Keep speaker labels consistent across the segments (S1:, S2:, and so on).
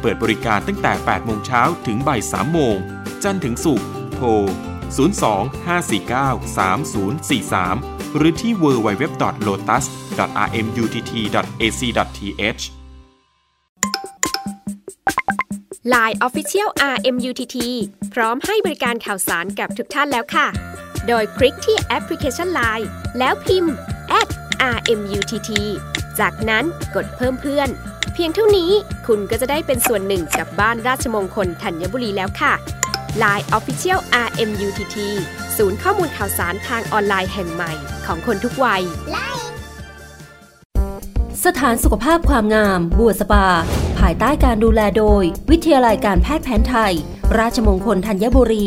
S1: เปิดบริการตั้งแต่ 8 โมงเช้าถึงบ่าย3โมง จันทร์ถึงศุกร์ โทร 02-549-3043 หรือที่ www.lotus.rmutt.ac.th
S2: Line Official RMUTT พร้อมให้บริการข่าวสารกับทุกท่านแล้วค่ะ โดยคลิกที่แอปพลิเคชัน Line แล้วพิมพ์ @RMUTT จากนั้นกดเพิ่มเพื่อน เพียงเท่านี้คุณก็จะได้เป็นส่วนหนึ่งกับบ้านราชมงคลธัญบุรีแล้วค่ะ Line Official RMUTT ศูนย์ข้อมูลข่าวสารทางออนไลน์แห่งใหม่ของคนทุกวัย
S3: สถานสุขภาพความงาม บัวสปา ภายใต้การดูแลโดย วิทยาลัยการแพทย์แผนไทย ราชมงคลธัญบุรี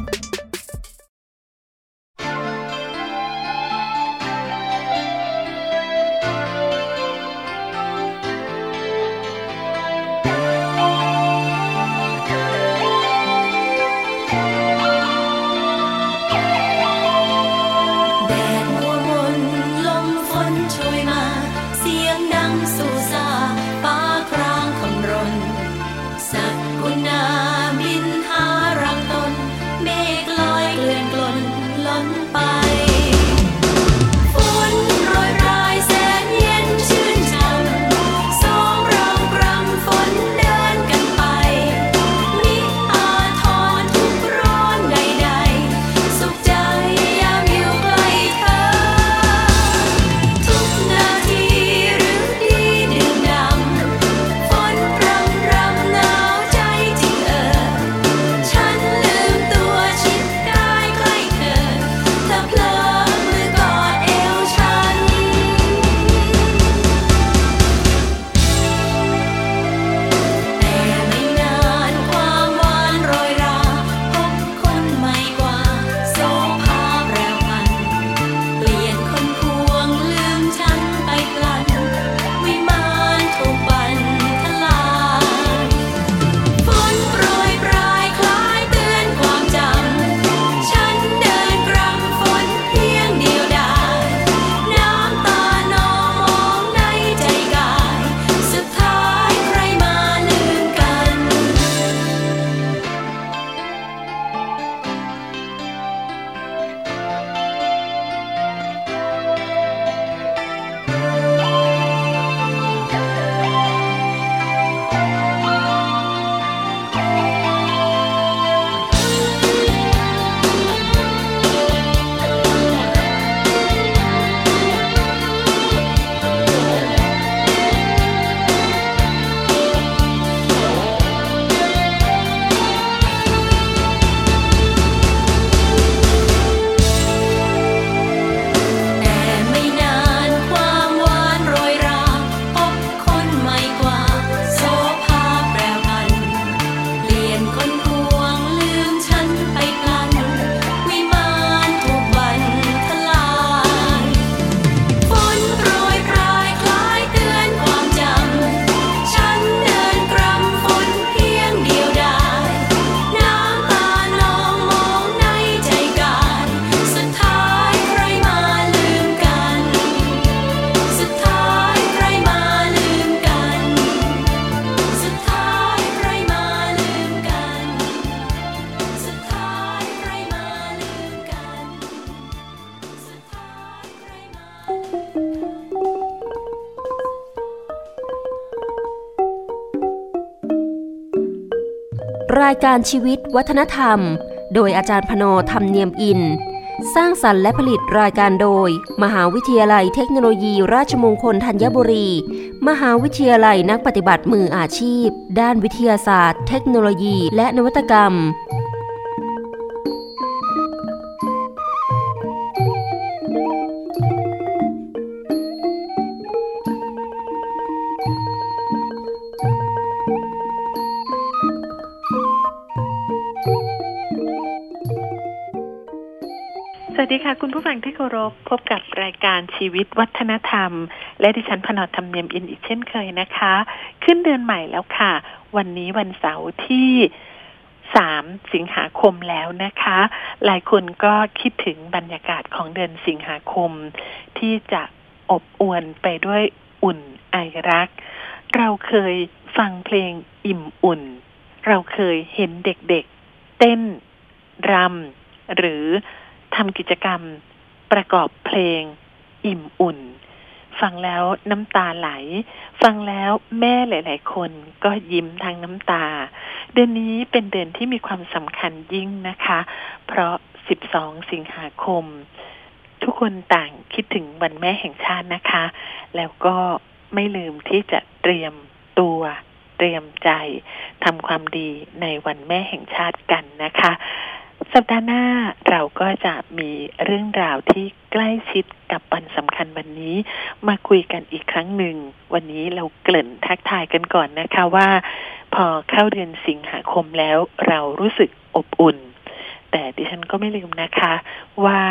S3: รายการชีวิตวั
S4: ฒนธรรม โดยอาจารย์พนธรรมเนียมอิน สร้างสรรค์และผลิตรายการโดย มหาวิทยาลัยเทคโนโลยีราชมงคลธัญบุรี มหาวิทยาลัยนักปฏิบัติมืออาชีพ ด้านวิทยาศาสตร์ เทคโนโลยี และนวัตกรรม
S5: ค่ะคุณผู้ฟังที่เคารพพบกับรายการชีวิตวัฒนธรรม และดิฉันพนอธรรมเนียมอินอีกเช่นเคยนะคะ ขึ้นเดือนใหม่แล้วค่ะ วันนี้วันเสาร์ที่สามสิงหาคมแล้วนะคะ หลายคนก็คิดถึงบรรยากาศของเดือนสิงหาคม ที่จะอบอวลไปด้วยอุ่นไอรัก เราเคยฟังเพลงอิ่มอุ่น เราเคยเห็นเด็กๆเต้นรำหรือ ทำกิจกรรมประกอบเพลง อิ่มอุ่น ฟังแล้วน้ำตาไหล ฟังแล้วแม่หลาย ๆ คนก็ยิ้มทางน้ำตา เดือนนี้เป็นเดือนที่มีความสำคัญยิ่งนะคะ เพราะ 12 สิงหาคม ทุกคนต่างคิดถึงวันแม่แห่งชาตินะคะ แล้วก็ไม่ลืมที่จะเตรียมตัวเตรียมใจทำความดีในวันแม่แห่งชาติกันนะคะ สัปดาห์หน้าเราก็จะมีเรื่องราวที่ใกล้ชิดกับวันสำคัญวันนี้ มาคุยกันอีกครั้งหนึ่ง วันนี้เราเกริ่นทักทายกันก่อนนะคะว่า พอเข้าเดือนสิงหาคมแล้วเรารู้สึกอบอุ่น แต่ดิฉันก็ไม่ลืมนะคะ ว่า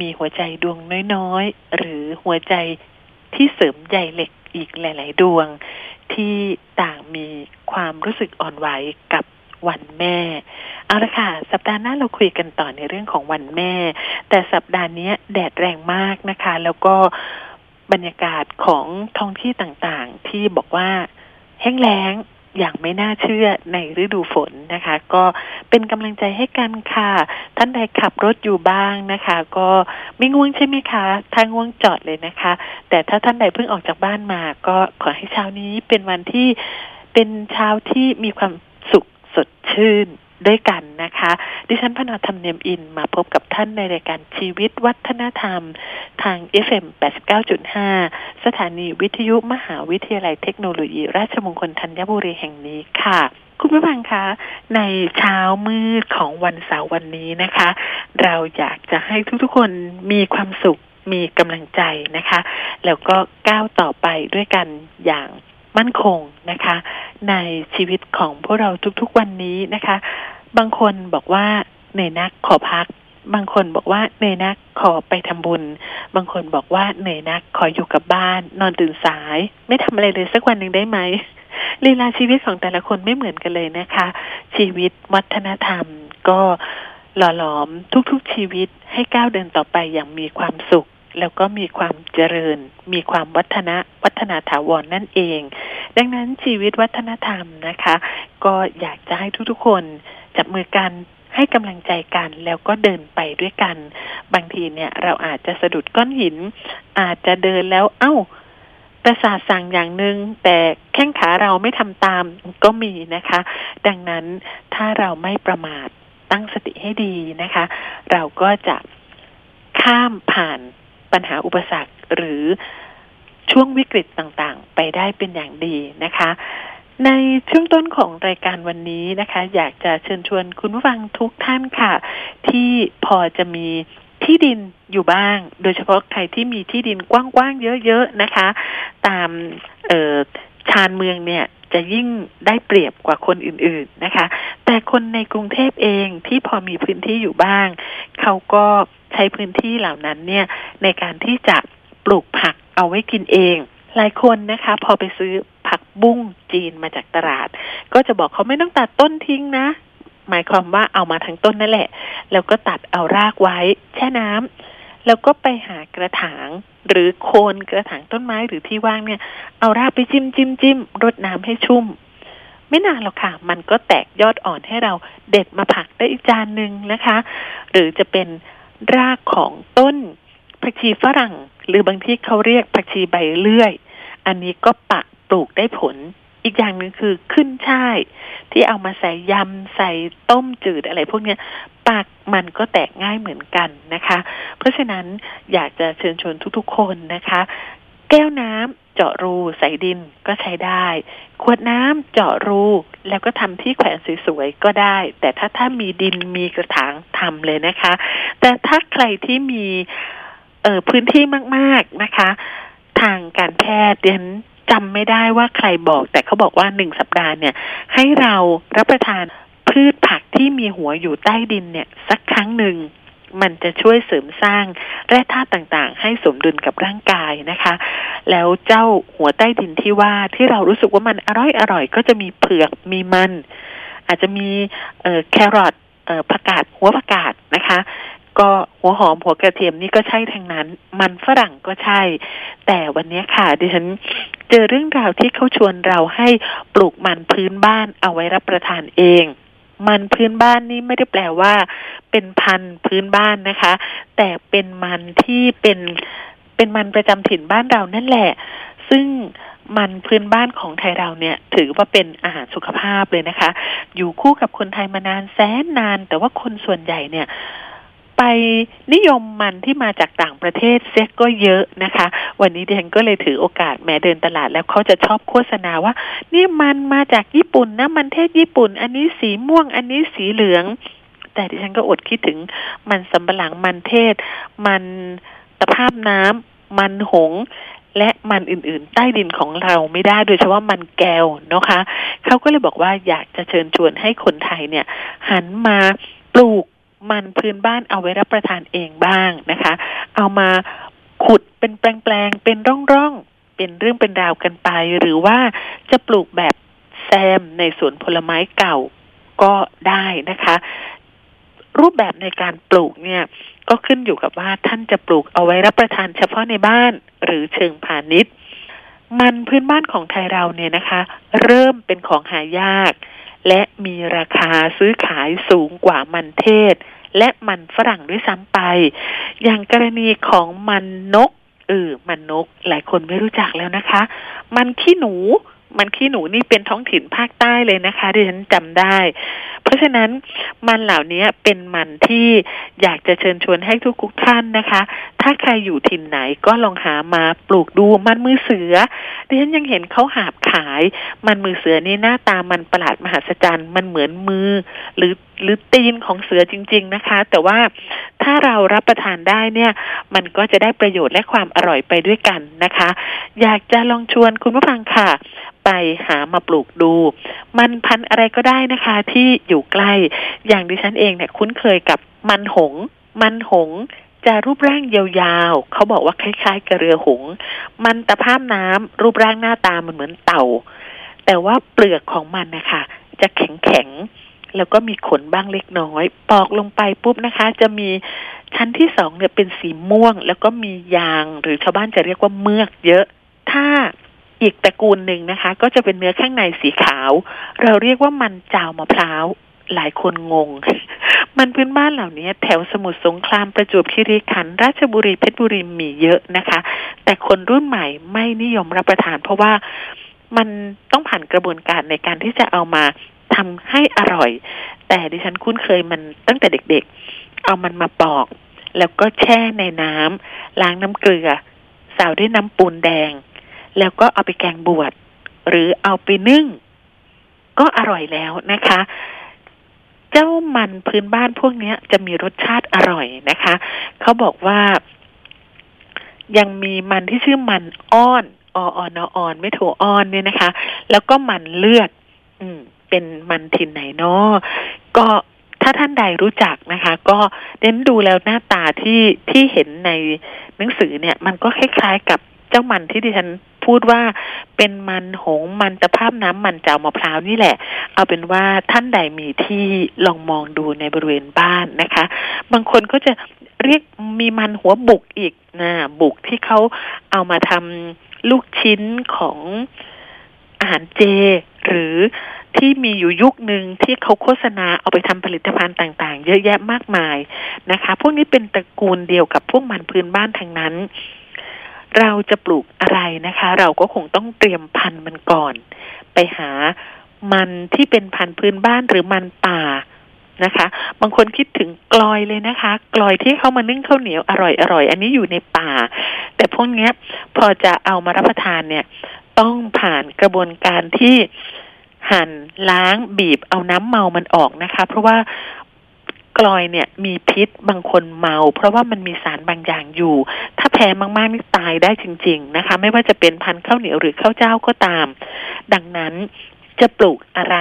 S5: มีหัวใจดวงน้อยๆ หรือหัวใจที่เสริมใยเหล็กอีกหลาย ๆ ดวง ที่ต่างมีความรู้สึกอ่อนไหวกับ วันแม่ เอาละค่ะ สัปดาห์หน้าเราคุยกันต่อในเรื่องของวันแม่ แต่สัปดาห์นี้แดดแรงมากนะคะ แล้วก็บรรยากาศของท้องที่ต่างๆ ที่บอกว่าแห้งแล้งอย่างไม่น่าเชื่อในฤดูฝนนะคะ ก็เป็นกำลังใจให้กันค่ะ ท่านใดขับรถอยู่บ้างนะคะ ก็ไม่ง่วงใช่ไหมคะถ้าง่วงจอดเลยนะคะ แต่ถ้าท่านใดเพิ่งออกจากบ้านมา ก็ขอให้เช้านี้เป็นวันที่เป็นเช้าที่มีความ สดชื่นด้วยกันนะคะ ดิฉันพนอธรรมเนียมอินมาพบกับท่านในรายการชีวิตวัฒนธรรม ทาง FM 89.5 สถานีวิทยุมหาวิทยาลัยเทคโนโลยี ราชมงคลธัญบุรีแห่งนี้ค่ะคุณผู้ฟังคะ ในเช้ามืดของวันเสาร์วันนี้นะคะ เราอยากจะให้ทุกๆคนมีความสุขมีกำลังใจนะคะ แล้วก็ก้าวต่อไปด้วยกันอย่าง มั่นคงนะคะ ในชีวิตของพวกเราทุกๆวันนี้นะคะ บางคนบอกว่าเหนื่อยนักขอพัก บางคนบอกว่าเหนื่อยนักขอไปทำบุญ บางคนบอกว่าเหนื่อยนักขออยู่กับบ้าน นอนตื่นสาย ไม่ทำอะไรเลยสักวันหนึ่งได้ไหมลีลาชีวิตของแต่ละคนไม่เหมือนกันเลยนะคะ ชีวิตวัฒนธรรมก็หล่อหลอมทุกๆชีวิตให้ก้าวเดินต่อไปอย่างมีความสุข แล้วก็มีความเจริญ มีความวัฒนะวัฒนาถาวรนนั่นเอง ดังนั้นชีวิตวัฒนธรรมนะคะ ก็อยากจะให้ทุกๆคนจับมือกันให้กำลังใจกันแล้วก็เดินไปด้วยกัน บางทีเนี่ยเราอาจจะสะดุดก้อนหิน อาจจะเดินแล้วเอ้าประสาทสั่งอย่างหนึง่งแต่แข้งขาเราไม่ทำตามก็มีนะคะ ดังนั้นถ้าเราไม่ประมาทตั้งสติให้ดีนะคะ เราก็จะข้ามผ่าน ปัญหาอุปสรรคหรือช่วงวิกฤตต่างๆ ไปได้เป็นอย่างดีนะคะ ในช่วงต้นของรายการวันนี้นะคะ อยากจะเชิญชวนคุณผู้ฟังทุกท่านค่ะ ที่พอจะมีที่ดินอยู่บ้าง โดยเฉพาะใครที่มีที่ดินกว้างๆเยอะๆนะคะ ตามชานเมืองเนี่ย จะยิ่งได้เปรียบกว่าคนอื่นๆนะคะ แต่คนในกรุงเทพเองที่พอมีพื้นที่อยู่บ้าง เขาก็ใช้พื้นที่เหล่านั้นเนี่ยในการที่จะปลูกผักเอาไว้กินเอง หลายคนนะคะ พอไปซื้อผักบุ้งจีนมาจากตลาด ก็จะบอกเขาไม่ต้องตัดต้นทิ้งนะหมายความว่าเอามาทั้งต้นนั่นแหละ แล้วก็ตัดเอารากไว้ แช่น้ำ แล้วก็ไปหากระถาง หรือโคนกระถางต้นไม้หรือที่ว่างเนี่ย เอารากไปจิ้มจิ้มจิ้มรดน้ำให้ชุ่ม ไม่นานหรอกค่ะ มันก็แตกยอดอ่อนให้เราเด็ดมาผักได้อีกจานหนึ่งนะคะ หรือจะเป็นรากของต้นผักชีฝรั่ง หรือบางที่เขาเรียกผักชีใบเลื่อย อันนี้ก็ปักปลูกได้ผล อีกอย่างหนึ่งคือขึ้นช่ายที่เอามาใส่ยำใส่ต้มจืดอะไรพวกเนี้ยปักมันก็แตกง่ายเหมือนกันนะคะ เพราะฉะนั้นอยากจะเชิญชวนทุกๆคนนะคะ แก้วน้ำเจาะรูใส่ดินก็ใช้ได้ ขวดน้ำเจาะรูแล้วก็ทำที่แขวนสวยๆก็ได้ แต่ถ้าถ้ามีดินมีกระถางทำเลยนะคะ แต่ถ้าใครที่มีเออพื้นที่มาก ๆนะคะ ทางการแพทย์เรียน จำไม่ได้ว่าใครบอก แต่เขาบอกว่าหนึ่งสัปดาห์เนี่ย ให้เรารับประทานพืชผักที่มีหัวอยู่ใต้ดินเนี่ย สักครั้งหนึ่งมันจะช่วยเสริมสร้างแร่ธาตุต่างๆ ให้สมดุลกับร่างกายนะคะ แล้วเจ้าหัวใต้ดินที่ว่าที่เรารู้สึกว่ามันอร่อยอร่อยก็จะมีเผือกมีมัน อาจจะมีแครอทออผักกาดหัวผักกาดนะคะ ก็หัวหอมหัวกระเทียมนี่ก็ใช่ทั้งนั้น มันฝรั่งก็ใช่ แต่วันนี้ค่ะดิฉันเจอเรื่องราวที่เขาชวนเราให้ปลูกมันพื้นบ้านเอาไว้รับประทานเอง มันพื้นบ้านนี่ไม่ได้แปลว่า เป็นพันธุ์พื้นบ้านนะคะ แต่เป็นมันที่เป็นเป็นมันประจำถิ่นบ้านเรานั่นแหละ ซึ่งมันพื้นบ้านของไทยเราเนี่ย ถือว่าเป็นอาหารสุขภาพเลยนะคะ อยู่คู่กับคนไทยมานานแสนนาน แต่ว่าคนส่วนใหญ่เนี่ย ไปนิยมมันที่มาจากต่างประเทศเซ็กก็เยอะนะคะ วันนี้ดิฉันก็เลยถือโอกาสแม้เดินตลาดแล้วเขาจะชอบโฆษณาว่า นี่มันมาจากญี่ปุ่นนะมันเทศญี่ปุ่น อันนี้สีม่วง อันนี้สีเหลือง แต่ดิฉันก็อดคิดถึงมันสำปะหลังมันเทศ มันตะภาพน้ำมันหงส์และมันอื่นๆ ใต้ดินของเราไม่ได้โดยเฉพาะมันแก้วนะคะเขาก็เลยบอกว่าอยากจะเชิญชวนให้คนไทยเนี่ย หันมาปลูก มันพื้นบ้านเอาไว้รับประทานเองบ้างนะคะ เอามาขุดเป็นแปลงๆเป็นร่องๆเป็นเรื่องเป็นราวกันไป หรือว่าจะปลูกแบบแซมในสวนผลไม้เก่าก็ได้นะคะ รูปแบบในการปลูกเนี่ยก็ขึ้นอยู่กับว่าท่านจะปลูกเอาไว้รับประทานเฉพาะในบ้านหรือเชิงพาณิชย์ มันพื้นบ้านของไทยเราเนี่ยนะคะ เริ่มเป็นของหายาก และมีราคาซื้อขายสูงกว่ามันเทศ และมันฝรั่งด้วยซ้ำไป อย่างกรณีของมันนกเออมันนก หลายคนไม่รู้จักแล้วนะคะ มันขี้หนู มันขี้หนูนี่เป็นท้องถิ่นภาคใต้เลยนะคะที่ฉันจำได้ เพราะฉะนั้นมันเหล่านี้เป็นมันที่อยากจะเชิญชวนให้ทุกๆท่านนะคะ ถ้าใครอยู่ถิ่นไหนก็ลองหามาปลูกดูมันมือเสือดิฉันยังเห็นเขาหาบขาย มันมือเสือนี่หน้าตามันประหลาดมหัศจรรย์มันเหมือนมือ หรือหรือตีนของเสือจริง ๆนะคะ แต่ว่าถ้าเรารับประทานได้เนี่ย มันก็จะได้ประโยชน์และความอร่อยไปด้วยกันนะคะ อยากจะลองชวนคุณผู้ฟังค่ะ ไปหามาปลูกดู มันพันธุ์อะไรก็ได้นะคะ ที่อยู่ใกล้ อย่างดิฉันเองเนี่ยคุ้นเคยกับมันหง มันหงจะรูปร่างยาวๆ เขาบอกว่าคล้ายๆ กระเรือหง มันตะภาพน้ำรูปร่างหน้าตามันเหมือนเต่า แต่ว่าเปลือกของมันนะคะจะแข็งๆ แล้วก็มีขนบ้างเล็กน้อย ปอกลงไปปุ๊บนะคะ จะมีชั้นที่สองเนี่ยเป็นสีม่วง แล้วก็มียางหรือชาวบ้านจะเรียกว่าเมือกเยอะ ถ้า อีกตระกูลหนึ่งนะคะ ก็จะเป็นเนื้อข้างในสีขาว เราเรียกว่ามันจาวมะพร้าวหลายคนงง มันพื้นบ้านเหล่านี้แถวสมุทรสงครามประจวบคีรีขันธ์ราชบุรีเพชรบุรีมีเยอะนะคะ แต่คนรุ่นใหม่ไม่นิยมรับประทาน เพราะว่ามันต้องผ่านกระบวนการในการที่จะเอามาทำให้อร่อย แต่ดิฉันคุ้นเคยมันตั้งแต่เด็กๆ เอามันมาปอก แล้วก็แช่ในน้ำล้างน้ำเกลือ สาวด้วยน้ำปูนแดง แล้วก็เอาไปแกงบวชหรือเอาไปนึ่ง ก็อร่อยแล้วนะคะ เจ้ามันพื้นบ้านพวกนี้จะมีรสชาติอร่อยนะคะ เขาบอกว่ายังมีมันที่ชื่อมันอ้อนอออนออนไม่โถอ้อนเนี่ยนะคะ แล้วก็มันเลือด อืม เป็นมันถิ่นไหนเนาะก็ถ้าท่านใดรู้จักนะคะ ก็เน้นดูแล้วหน้าตาที่ที่เห็นในหนังสือเนี่ย มันก็คล้ายๆกับเจ้ามันที่ดิฉัน พูดว่าเป็นมันหงมันตะภาพน้ำมันเจ้ามะพร้าวนี่แหละ เอาเป็นว่าท่านใดมีที่ลองมองดูในบริเวณบ้านนะคะ บางคนก็จะเรียกมีมันหัวบุกอีกนะบุกที่เขาเอามาทำลูกชิ้นของอาหารเจ หรือที่มีอยู่ยุคหนึ่งที่เขาโฆษณาเอาไปทำผลิตภัณฑ์ต่าง ๆ เยอะแยะมากมายนะคะ พวกนี้เป็นตระกูลเดียวกับพวกมันพื้นบ้านทางนั้น เราจะปลูกอะไรนะคะ เราก็คงต้องเตรียมพันธุ์มันก่อน ไปหามันที่เป็นพันธุ์พื้นบ้านหรือมันป่านะคะ บางคนคิดถึงกลอยเลยนะคะ กลอยที่เขามานึ่งข้าวเหนียวอร่อยอร่อยอันนี้อยู่ในป่า แต่พวกนี้พอจะเอามารับประทานเนี่ย ต้องผ่านกระบวนการที่หั่นล้างบีบเอาน้ำเมามันออกนะคะ เพราะว่า กลอยเนี่ยมีพิษบางคนเมา เพราะว่ามันมีสารบางอย่างอยู่ ถ้าแพ้มากๆนี่ตายได้จริง ๆนะคะ ไม่ว่าจะเป็นพันธุ์ข้าวเหนียวหรือข้าวเจ้าก็ตาม ดังนั้นจะปลูกอะไร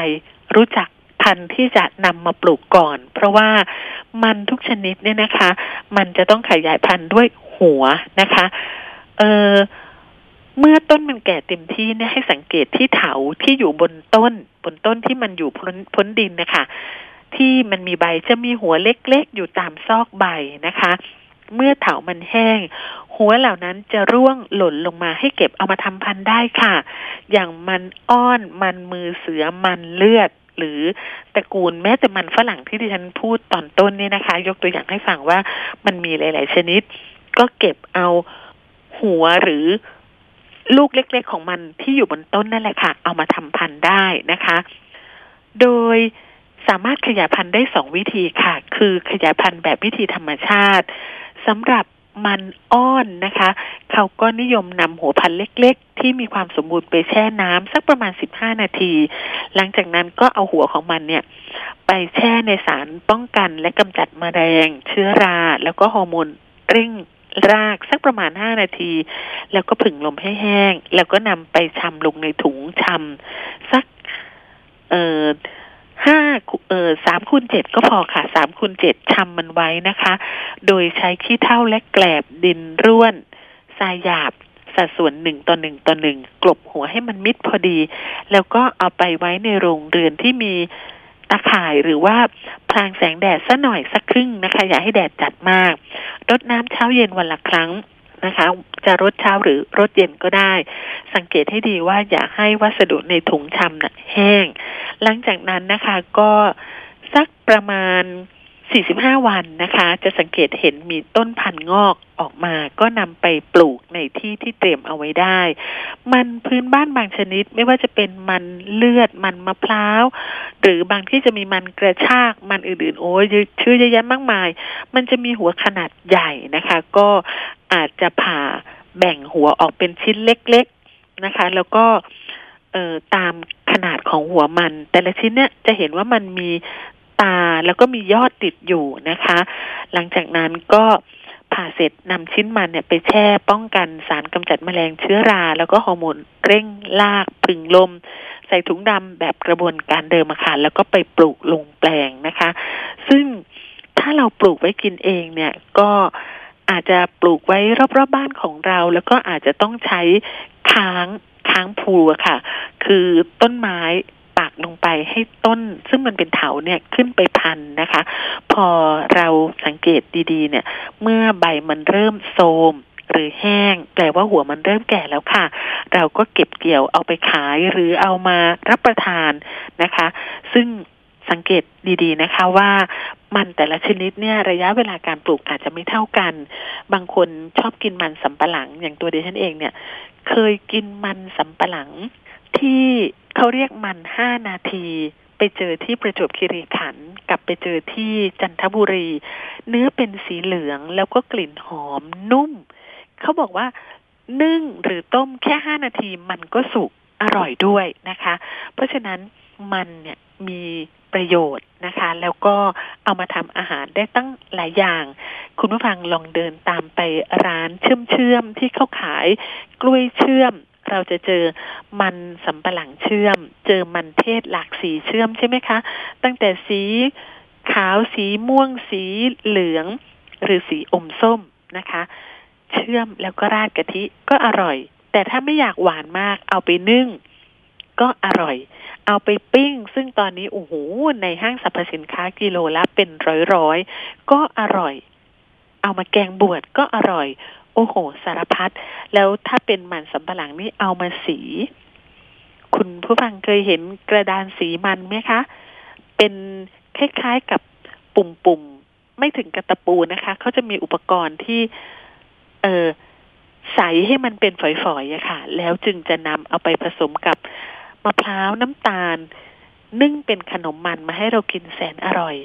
S5: รู้จักพันธุ์ที่จะนำมาปลูกก่อน เพราะว่ามันทุกชนิดเนี่ยนะคะ มันจะต้องขยายพันธุ์ด้วยหัวนะคะเออเมื่อต้นมันแก่เต็มที่เนี่ยให้สังเกตที่เถาที่อยู่บนต้น บนต้นที่มันอยู่พ้นพ้นดินนะคะ ที่มันมีใบจะมีหัวเล็กๆ อยู่ตามซอกใบนะคะ เมื่อเถามันแห้ง หัวเหล่านั้นจะร่วงหล่นลงมาให้เก็บเอามาทำพันธุ์ได้ค่ะ อย่างมันอ้อนมันมือเสือมันเลือดหรือตระกูลแม้แต่มันฝรั่งที่ดิฉันพูดตอนต้นเนี่ยนะคะ ยกตัวอย่างให้ฟังว่ามันมีหลาย ๆ ชนิด ก็เก็บเอาหัวหรือลูกเล็ก ๆ ของมันที่อยู่บนต้นนั่นแหละค่ะ เอามาทำพันธุ์ได้นะคะ โดย สามารถขยายพันธุ์ได้สองวิธีค่ะ คือขยายพันธุ์แบบวิธีธรรมชาติสำหรับมันอ้อนนะคะ เขาก็นิยมนำหัวพันธุ์เล็ก ๆ ที่มีความสมบูรณ์ไปแช่น้ำสักประมาณ 15 นาที หลังจากนั้นก็เอาหัวของมันเนี่ย ไปแช่ในสารป้องกันและกำจัดมแมลงเชื้อรา แล้วก็ฮอร์โมนเร่งรากสักประมาณ 5 นาที แล้วก็ผึ่งลมให้แห้ง แล้วก็นำไปชำลงในถุงชำสัก เอ่อ ห้าเออสามคูณเจ็ดก็พอค่ะสามคูณเจ็ดชำมันไว้นะคะ โดยใช้ขี้เถ้าและแกลบดินร่วนทรายหยาบสัดส่วนหนึ่งต่อหนึ่งต่อหนึ่งกลบหัวให้มันมิดพอดี แล้วก็เอาไปไว้ในโรงเรือนที่มีตาข่ายหรือว่าพรางแสงแดดสัหน่อยสักครึ่งนะคะ อย่าให้แดดจัดมากรดน้ำเช้าเย็นวันละครั้ง นะคะ จะรดเช้าหรือรดเย็นก็ได้ สังเกตให้ดีว่าอย่าให้วัสดุในถุงชำนะ่ะแห้ง หลังจากนั้นนะคะก็สักประมาณ 45 วันนะคะ จะสังเกตเห็นมีต้นพันธุ์งอกออกมา ก็นำไปปลูกในที่ที่เตรียมเอาไว้ได้ มันพื้นบ้านบางชนิดไม่ว่าจะเป็นมันเลือดมันมะพร้าว หรือบางที่จะมีมันกระชากมันอื่นๆ โอ้ยชื่อเยอะแยะมากมาย มันจะมีหัวขนาดใหญ่นะคะ ก็อาจจะผ่าแบ่งหัวออกเป็นชิ้นเล็ก ๆนะคะ แล้วก็เอ่อตามขนาดของหัวมัน แต่ละชิ้นเนี่ยจะเห็นว่ามันมี ตาแล้วก็มียอดติดอยู่นะคะ หลังจากนั้นก็ผ่าเสร็จนำชิ้นมันเนี่ยไปแช่ป้องกันสารกำจัดแมลงเชื้อรา แล้วก็ฮอร์โมนเร่งลากผึ่งลม ใส่ถุงดำแบบกระบวนการเดิมค่ะแล้วก็ไปปลูกลงแปลงนะคะ ซึ่งถ้าเราปลูกไว้กินเองเนี่ยก็อาจจะปลูกไว้รอบๆบบ้านของเรา แล้วก็อาจจะต้องใช้ค้างค้างภูค่ะ คือต้นไม้ ปักลงไปให้ต้น ซึ่งมันเป็นเถาเนี่ยขึ้นไปพันนะคะ พอเราสังเกตดีๆ เนี่ย เมื่อใบมันเริ่มโทมหรือแห้งแปลว่าหัวมันเริ่มแก่แล้วค่ะ เราก็เก็บเกี่ยวเอาไปขายหรือเอามารับประทานนะคะ ซึ่งสังเกตดีๆนะคะว่ามันแต่ละชนิดเนี่ยระยะเวลาการปลูกอาจจะไม่เท่ากัน บางคนชอบกินมันสำปะหลังอย่างตัวเดชันเองเนี่ย เคยกินมันสำปะหลังที่ เขาเรียกมันห้านาที ไปเจอที่ประจวบคีรีขันธ์กับไปเจอที่จันทบุรี เนื้อเป็นสีเหลืองแล้วก็กลิ่นหอมนุ่ม เขาบอกว่านึ่งหรือต้มแค่ห้านาทีมันก็สุกอร่อยด้วยนะคะ เพราะฉะนั้นมันเนี่ยมีประโยชน์นะคะ แล้วก็เอามาทำอาหารได้ตั้งหลายอย่าง คุณผู้ฟังลองเดินตามไปร้านเชื่อมเชื่อมที่เขาขายกล้วยเชื่อม เราจะเจอมันสำปะหลังเชื่อม เจอมันเทศหลากสีเชื่อมใช่ไหมคะ ตั้งแต่สีขาวสีม่วงสีเหลือง หรือสีอมส้มนะคะ เชื่อมแล้วก็ราดกะทิก็อร่อย แต่ถ้าไม่อยากหวานมาก เอาไปนึ่ง ก็อร่อย เอาไปปิ้ง ซึ่งตอนนี้โอ้โหในห้างสรรพสินค้ากิโลละเป็นร้อยๆก็อร่อย เอามาแกงบวชก็อร่อย อ้โห สารพัดแล้วถ้าเป็นมันสำปะหลังนี่เอามาสี คุณผู้ฟังเคยเห็นกระดานสีมันไหมคะ เป็นคล้ายๆกับปุ่มๆ ไม่ถึงกระตะปูนะคะเขาจะมีอุปกรณ์ที่เออใสให้มันเป็นฝอยๆอะค่ะ แล้วจึงจะนำเอาไปผสมกับมะพร้าวน้ำตาล นึ่งเป็นขนมมันมาให้เรากินแสนอร่อย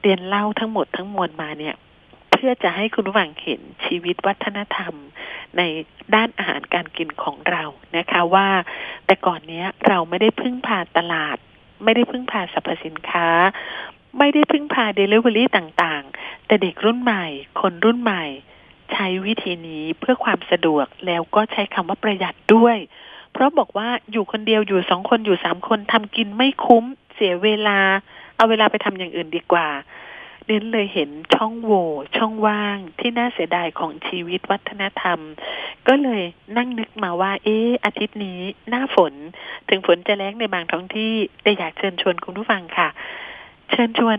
S5: เรียนเล่าทั้งหมดทั้งมวลมาเนี่ย เพื่อจะให้คุณฟังเห็นชีวิตวัฒนธรรม ในด้านอาหารการกินของเรานะคะว่า แต่ก่อนเนี้ยเราไม่ได้พึ่งพาตลาด ไม่ได้พึ่งพาสรรพสินค้า ไม่ได้พึ่งพาเดลิเวอรี่ต่างๆ แต่เด็กรุ่นใหม่ คนรุ่นใหม่ ใช้วิธีนี้เพื่อความสะดวกแล้วก็ใช้คำว่าประหยัดด้วย เพราะบอกว่าอยู่คนเดียวอยู่สองคนอยู่สามคนทำกินไม่คุ้มเสียเวลา เอาเวลาไปทำอย่างอื่นดีกว่า เน้นเลยเห็นช่องโหว่ช่องว่างที่น่าเสียดายของชีวิตวัฒนธรรม ก็เลยนั่งนึกมาว่า เอออาทิตย์นี้หน้าฝน ถึงฝนจะแรงในบางท้องที่แต่อยากเชิญชวนคุณผู้ฟังค่ะ เชิญชวน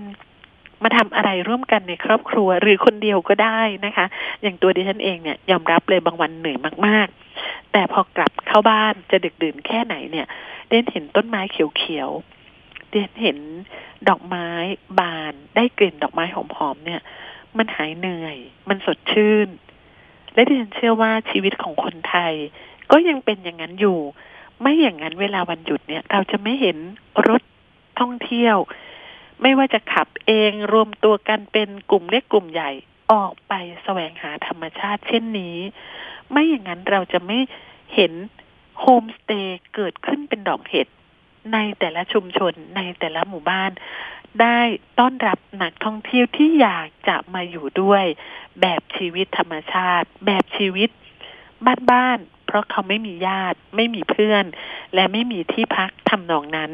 S5: มาทำอะไรร่วมกันในครอบครัวหรือคนเดียวก็ได้นะคะ อย่างตัวดิฉันเองเนี่ยยอมรับเลยบางวันเหนื่อยมาก ๆ แต่พอกลับเข้าบ้านจะดึกดื่นแค่ไหนเนี่ยเด่นเห็นต้นไม้เขียวๆ เด่นเห็นดอกไม้บานได้กลิ่นดอกไม้หอมๆเนี่ย มันหายเหนื่อย มันสดชื่น และดิฉันเชื่อว่าชีวิตของคนไทย ก็ยังเป็นอย่างนั้นอยู่ ไม่อย่างนั้นเวลาวันหยุดเนี่ย เราจะไม่เห็นรถท่องเที่ยว ไม่ว่าจะขับเองรวมตัวกันเป็นกลุ่มเล็กกลุ่มใหญ่ออกไปแสวงหาธรรมชาติเช่นนี้ ไม่อย่างนั้นเราจะไม่เห็นโฮมสเตย์เกิดขึ้นเป็นดอกเห็ด ในแต่ละชุมชนในแต่ละหมู่บ้าน ได้ต้อนรับนักท่องเที่ยวที่อยากจะมาอยู่ด้วย แบบชีวิตธรรมชาติ แบบชีวิตบ้านๆเพราะเขาไม่มีญาติ ไม่มีเพื่อน และไม่มีที่พักทำนองนั้น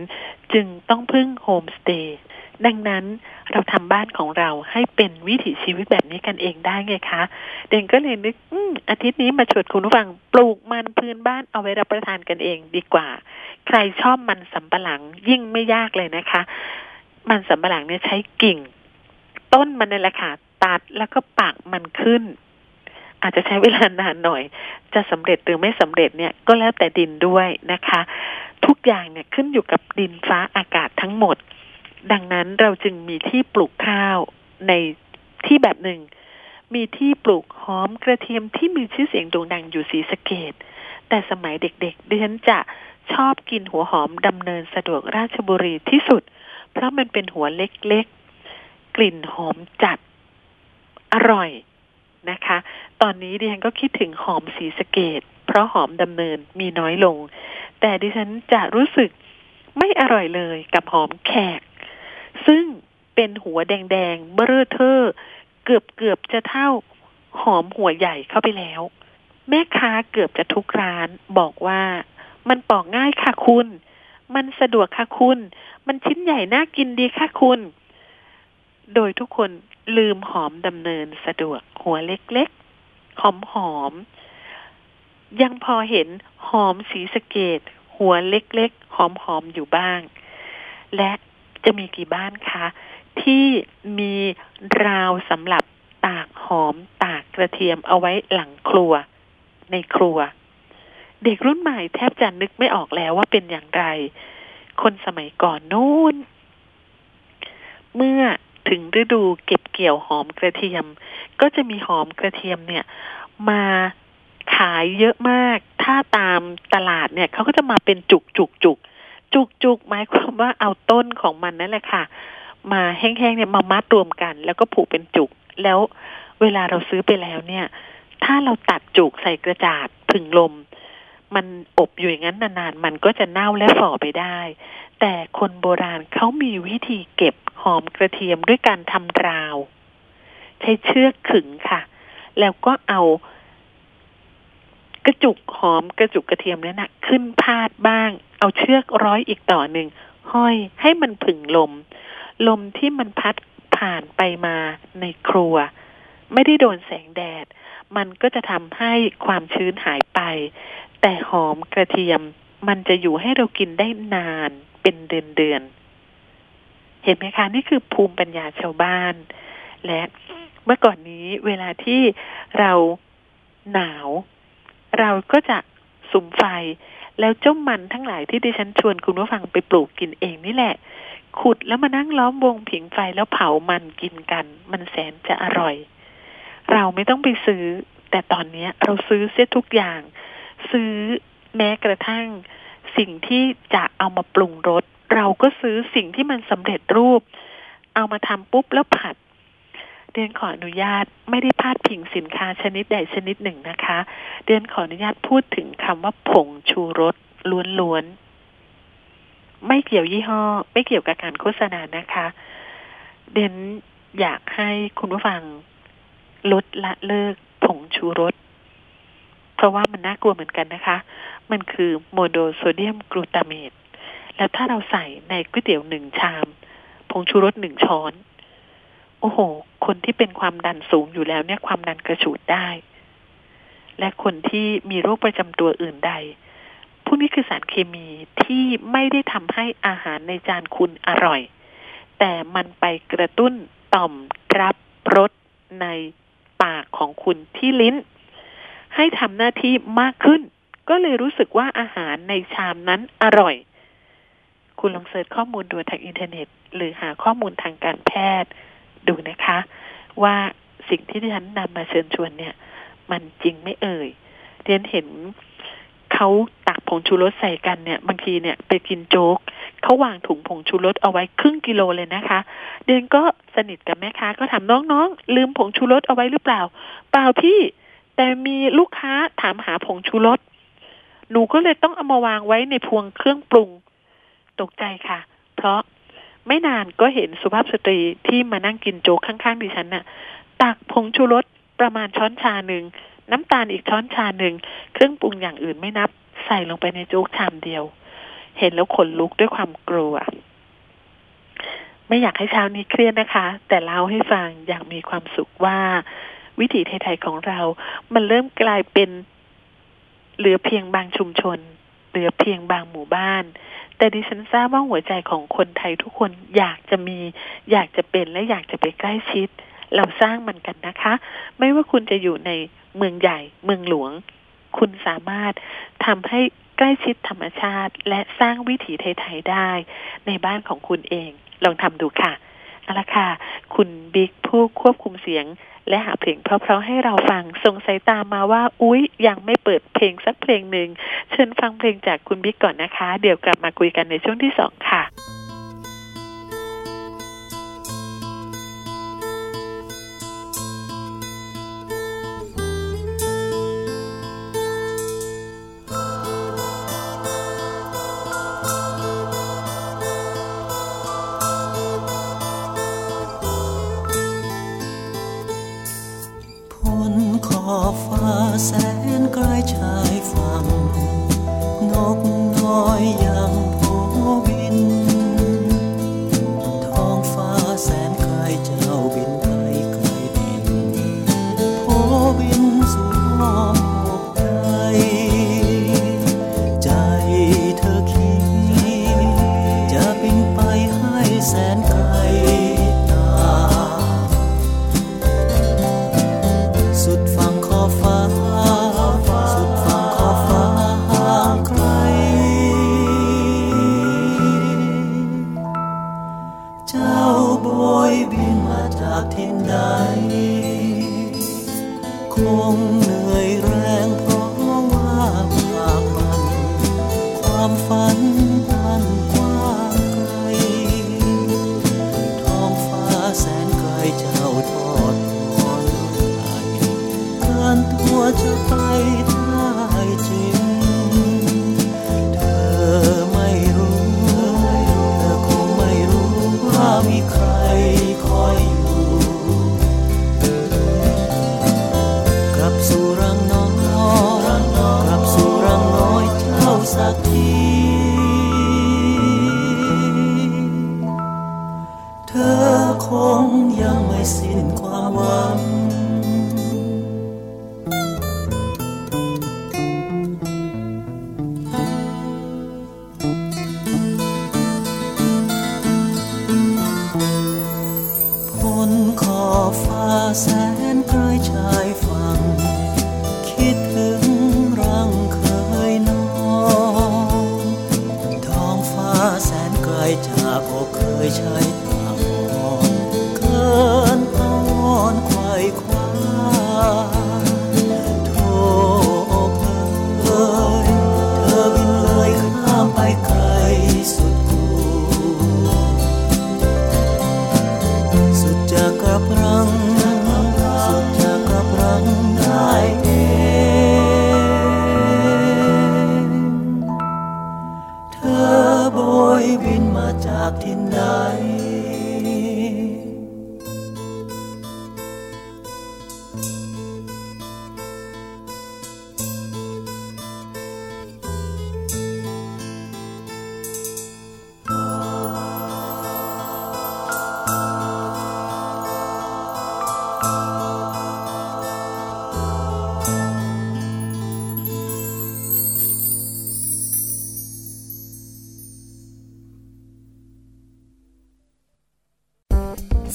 S5: จึงต้องพึ่งโฮมสเตย์ ดังนั้นเราทำบ้านของเราให้เป็นวิถีชีวิตแบบนี้กันเองได้ไงคะเด่นก็เลยนึกออาทิตย์นี้มาชวนคุณผู้ฟังปลูกมันพื้นบ้านเอาไว้รับประทานกันเองดีกว่า ใครชอบมันสำปะหลังยิ่งไม่ยากเลยนะคะ มันสำปะหลังเนี่ยใช้กิ่ง ต้นมันในแหละค่ะตัดแล้วก็ปักมันขึ้น อาจจะใช้เวลานานหน่อย จะสำเร็จหรือไม่สำเร็จเนี่ยก็แล้วแต่ดินด้วยนะคะ ทุกอย่างเนี่ยขึ้นอยู่กับดินฟ้าอากาศทั้งหมด ดังนั้นเราจึงมีที่ปลูกข้าวในที่แบบหนึ่ง มีที่ปลูกหอมกระเทียมที่มีชื่อเสียงโด่งดังอยู่สีสะเกดแต่สมัยเด็กๆดิฉันจะชอบกินหัวหอมดำเนินสะดวกราชบุรีที่สุด เพราะมันเป็นหัวเล็กๆ กลิ่นหอมจัด อร่อยนะคะ ตอนนี้ดิฉันก็คิดถึงหอมสีสะเกดเพราะหอมดำเนินมีน้อยลง แต่ดิฉันจะรู้สึกไม่อร่อยเลยกับหอมแขก ซึ่งเป็นหัวแดงๆเบอร์เทอร์เกือบเกือบจะเท่าหอมหัวใหญ่เข้าไปแล้ว แม่ค้าเกือบจะทุกร้านบอกว่ามันปอกง่ายค่ะคุณ มันสะดวกค่ะคุณ มันชิ้นใหญ่น่ากินดีค่ะคุณ โดยทุกคนลืมหอมดำเนินสะดวกหัวเล็กๆ หอมหอม ยังพอเห็นหอมสีสเกต หัวเล็กๆ หอมๆอยู่บ้าง และ จะมีกี่บ้านคะ ที่มีราวสำหรับตากหอมตากกระเทียมเอาไว้หลังครัว ในครัว เด็กรุ่นใหม่แทบจะนึกไม่ออกแล้วว่าเป็นอย่างไร คนสมัยก่อนนู้นเมื่อถึงฤดูเก็บเกี่ยวหอมกระเทียม ก็จะมีหอมกระเทียมเนี่ย มาขายเยอะมาก ถ้าตามตลาดเนี่ยเขาก็จะมาเป็นจุกจุกจุก จุกจุกหมายความว่าเอาต้นของมันนั่นแหละค่ะ มาแห้งๆเนี่ยมามัดรวมกัน แล้วก็ผูกเป็นจุก แล้วเวลาเราซื้อไปแล้วเนี่ย ถ้าเราตัดจุกใส่กระจาดผึ่งลม มันอบอยู่อย่างนั้นนานๆ มันก็จะเน่าและฝ่อไปได้ แต่คนโบราณเขามีวิธีเก็บหอมกระเทียมด้วยการทำราว ใช้เชือกขึงค่ะ แล้วก็เอา กระจุกหอมกระจุกกระเทียมนั้นนะขึ้นพาดบ้าง เอาเชือกร้อยอีกต่อหนึ่งห้อยให้มันผึ่งลม ลมที่มันพัดผ่านไปมาในครัว ไม่ได้โดนแสงแดด มันก็จะทำให้ความชื้นหายไป แต่หอมกระเทียมมันจะอยู่ให้เรากินได้นานเป็นเดือนเดือนเห็นไหมคะ นี่คือภูมิปัญญาชาวบ้าน และเมื่อก่อนนี้เวลาที่เราหนาว เราก็จะสุมไฟ แล้วเจ้ามันทั้งหลายที่ดิฉันชวนคุณผู้ฟังไปปลูกกินเองนี่แหละ ขุดแล้วมานั่งล้อมวงผิงไฟแล้วเผามันกินกัน มันแสนจะอร่อย เราไม่ต้องไปซื้อ แต่ตอนนี้เราซื้อเสียทุกอย่าง ซื้อแม้กระทั่ง สิ่งที่จะเอามาปรุงรสเราก็ซื้อสิ่งที่มันสำเร็จรูป เอามาทำปุ๊บแล้วผัด เดือนขออนุญาตไม่ได้พาดพิงสินค้าชนิดใดชนิดหนึ่งนะคะเดือนขออนุญาตพูดถึงคำว่าผงชูรสล้วนๆ ไม่เกี่ยวยี่ห้อ ไม่เกี่ยวกับการโฆษณานะคะเดือนอยากให้คุณผู้ฟังลดละเลิกผงชูรส เพราะว่ามันน่ากลัวเหมือนกันนะคะ มันคือโมโนโซเดียมกลูตาเมต
S6: แล้วถ้าเราใส่ในก๋วยเตี๋ยวหนึ่งชาม ผงชูรสหนึ่งช้อน โอ้โห คนที่เป็นความดันสูงอยู่แล้วเนี่ยความดันกระฉูดได้ และคนที่มีโรคประจำตัวอื่นใด พวกนี้คือสารเคมีที่ไม่ได้ทำให้อาหารในจานคุณอร่อย แต่มันไปกระตุ้นต่อมรับรสในปากของคุณที่ลิ้น ให้ทำหน้าที่มากขึ้น ก็เลยรู้สึกว่าอาหารในชามนั้นอร่อย คุณลองเสิร์ชข้อมูลดูทางอินเทอร์เน็ต หรือหาข้อมูลทางการแพทย์ ดูนะคะ ว่าสิ่งที่ดิฉันนำมาเชิญชวนเนี่ย มันจริงไม่เอ่ยเรียนเห็นเขาตักผงชูรสใส่กันเนี่ย บางทีเนี่ยไปกินโจ๊กเขาวางถุงผงชูรสเอาไว้ครึ่งกิโลเลยนะคะ เดนก็สนิทกับแม่ค้าก็ถามน้องๆลืมผงชูรสเอาไว้หรือเปล่า เปล่าพี่แต่มีลูกค้าถามหาผงชูรสหนูก็เลยต้องเอามาวางไว้ในพวงเครื่องปรุงตกใจค่ะ เพราะ ไม่นานก็เห็นสุภาพสตรีที่มานั่งกินโจ๊กข้างๆดิฉันน่ะ ตักผงชูรสประมาณช้อนชาหนึ่งน้ำตาลอีกช้อนชาหนึ่งเครื่องปรุงอย่างอื่นไม่นับ ใส่ลงไปในโจ๊กชามเดียว เห็นแล้วขนลุกด้วยความกลัว ไม่อยากให้เช้านี้เครียดนะคะ แต่เล่าให้ฟังอย่างมีความสุขว่า วิถีไทยๆของเรา มันเริ่มกลายเป็น เหลือเพียงบางชุมชน เหลือเพียงบางหมู่บ้าน แต่ดิฉันทราบว่าหัวใจของคนไทยทุกคนอยากจะมี อยากจะเป็นและอยากจะไปใกล้ชิด เราสร้างมันกันนะคะ ไม่ว่าคุณจะอยู่ในเมืองใหญ่ เมืองหลวง คุณสามารถทำให้ใกล้ชิดธรรมชาติ และสร้างวิถีไทยๆได้ ในบ้านของคุณเอง ลองทำดูค่ะเอาละค่ะ คุณบิ๊กผู้ควบคุมเสียง และหาเพลงเพราะๆให้เราฟังส่งสายตามมาว่า อุ๊ย ยังไม่เปิดเพลงสักเพลงหนึ่งเชิญฟังเพลงจากคุณบิ๊กก่อนนะคะ เดี๋ยวกลับมาคุยกันในช่วงที่สองค่ะ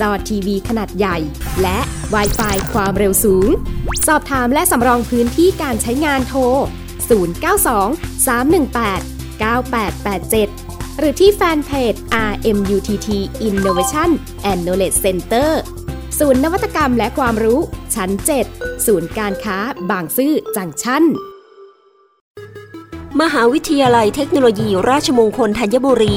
S2: จอทีวีขนาดใหญ่ และ w i ไฟความเร็วสูง สอบถามและสำรองพื้นที่การใช้งานโทร 092 318 9887 หรือที่แฟนเพจ RMUTT Innovation and Knowledge Center ศูนย์นวัตกรรมและความรู้ชั้น 7 ศูนย์การค้าบางซื่อจังชัน
S3: มหาวิทยาลัยเทคโนโลยีราชมงคลธัญบุรี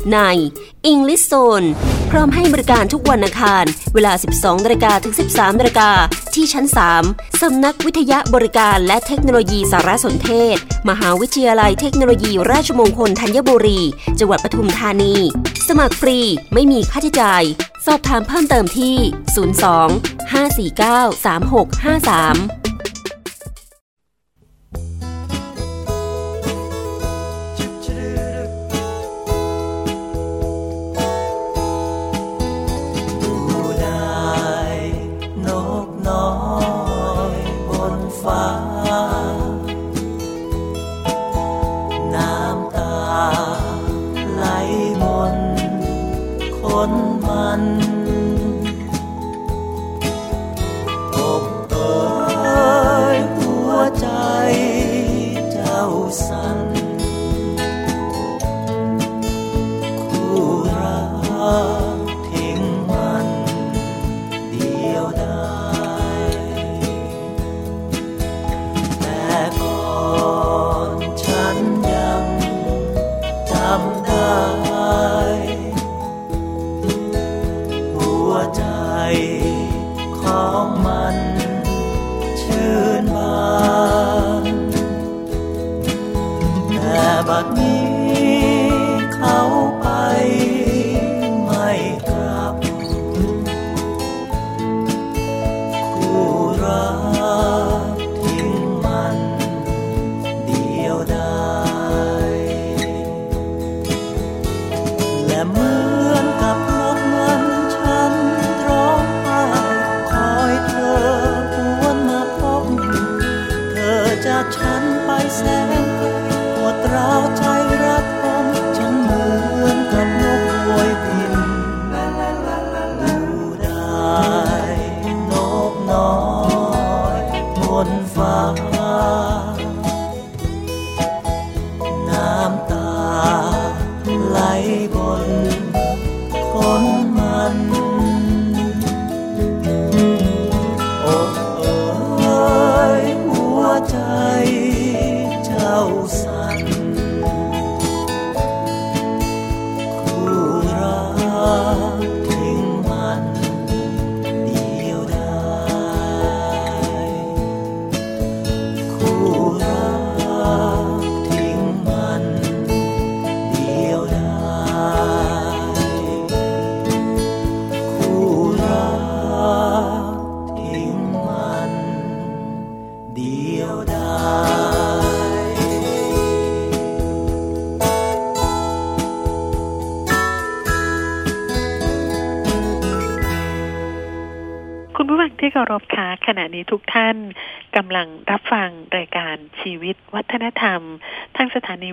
S3: ใน English Zone พร้อมให้บริการทุกวันอังคาร เวลา 12นาฬิกาถึง 13นาฬิกาที่ชั้น 3 สำนักวิทยาบริการและเทคโนโลยีสารสนเทศ มหาวิทยาลัยเทคโนโลยี ราชมงคลธัญบุรี จังหวัดปทุมธานี สมัครฟรีไม่มีค่าใช้จ่าย สอบถามเพิ่มเติมที่ 02 549 3653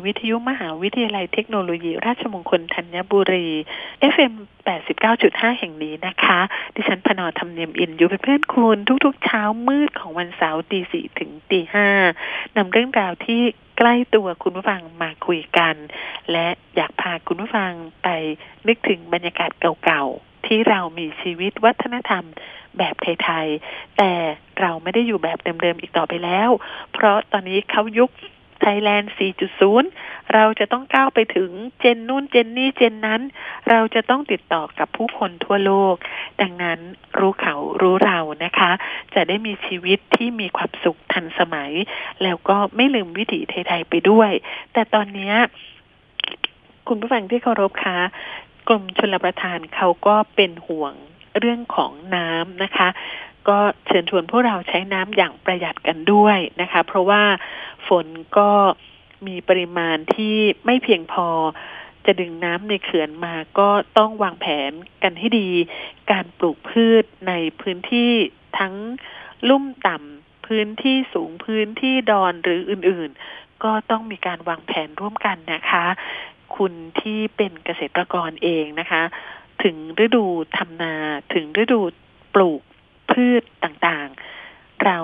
S7: วิทยุมหาวิทยา
S5: ลัยเทคโนโลยี ราชมงคลธัญบุรี FM 89.5 แห่งนี้นะคะ ดิฉันพนอธรรมเนียมอินอยู่เป็นเพื่อนคุณทุกๆ เช้ามืดของวันเสาร์ตีสี่ถึงตีห้านำเรื่องราวที่ใกล้ตัวคุณผู้ฟังมาคุยกัน และอยากพาคุณผู้ฟังไปนึกถึงบรรยากาศเก่าๆ ที่เรามีชีวิตวัฒนธรรมแบบไทยๆ แต่เราไม่ได้อยู่แบบเดิมๆ อีกต่อไปแล้ว เพราะตอนนี้เขายุค ไทยแลนด์4.0 เราจะต้องก้าวไปถึงเจนนู่นเจนนี่เจนนั้น เราจะต้องติดต่อกับผู้คนทั่วโลก ดังนั้นรู้เขารู้เรานะคะ จะได้มีชีวิตที่มีความสุขทันสมัย แล้วก็ไม่ลืมวิถีไทยๆไปด้วย แต่ตอนนี้คุณผู้ฟังที่เคารพคะกรมชลประทานเขาก็เป็นห่วงเรื่องของน้ำนะคะ ก็เชิญชวนพวกเราใช้น้ำอย่างประหยัดกันด้วยนะคะ เพราะว่าฝนก็มีปริมาณที่ไม่เพียงพอจะดึงน้ำในเขื่อนมาก็ต้องวางแผนกันให้ดี การปลูกพืชในพื้นที่ทั้งลุ่มต่ำพื้นที่สูงพื้นที่ดอนหรืออื่นๆ ก็ต้องมีการวางแผนร่วมกันนะคะ คุณที่เป็นเกษตรกรเองนะคะ ถึงฤดูทำนาถึงฤดูปลูก พืชต่างๆ เรา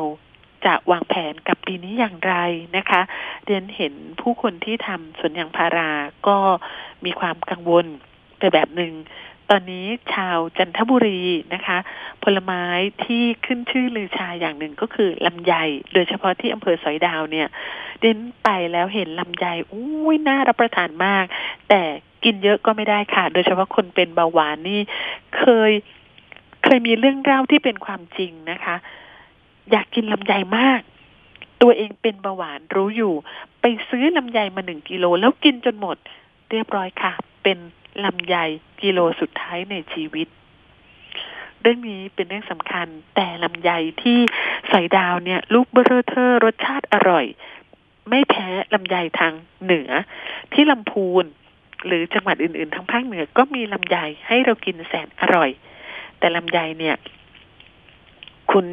S5: จะวางแผนกับปีนี้อย่างไรนะคะเรียนเห็นผู้คนที่ทำสวนยางพาราก็มีความกังวลไปแบบหนึ่งตอนนี้ชาวจันทบุรีนะคะ ผลไม้ที่ขึ้นชื่อลือชาอย่างหนึ่งก็คือลำไย โดยเฉพาะที่อำเภอสอยดาวเนี่ยเดินไปแล้วเห็นลำไยอุ้ยน่ารับประทานมาก แต่กินเยอะก็ไม่ได้ค่ะ โดยเฉพาะคนเป็นเบาหวานนี่เคย เคยมีเรื่องเล่าที่เป็นความจริงนะคะ อยากกินลำไยมาก ตัวเองเป็นเบาหวานรู้อยู่ ไปซื้อลำไยมาหนึ่งกิโลแล้วกินจนหมด เรียบร้อยค่ะ เป็นลำไยกิโลสุดท้ายในชีวิต เรื่องนี้เป็นเรื่องสำคัญ แต่ลำไยที่ใส่ดาวเนี่ย ลูกเบอร์เทอร์รสชาติอร่อย ไม่แพ้ลำไยทางเหนือ ที่ลำพูนหรือจังหวัดอื่นๆทางภาคเหนือก็มีลำไยให้เรากินแสนอร่อย แต่ลำไยเนี่ยคุณ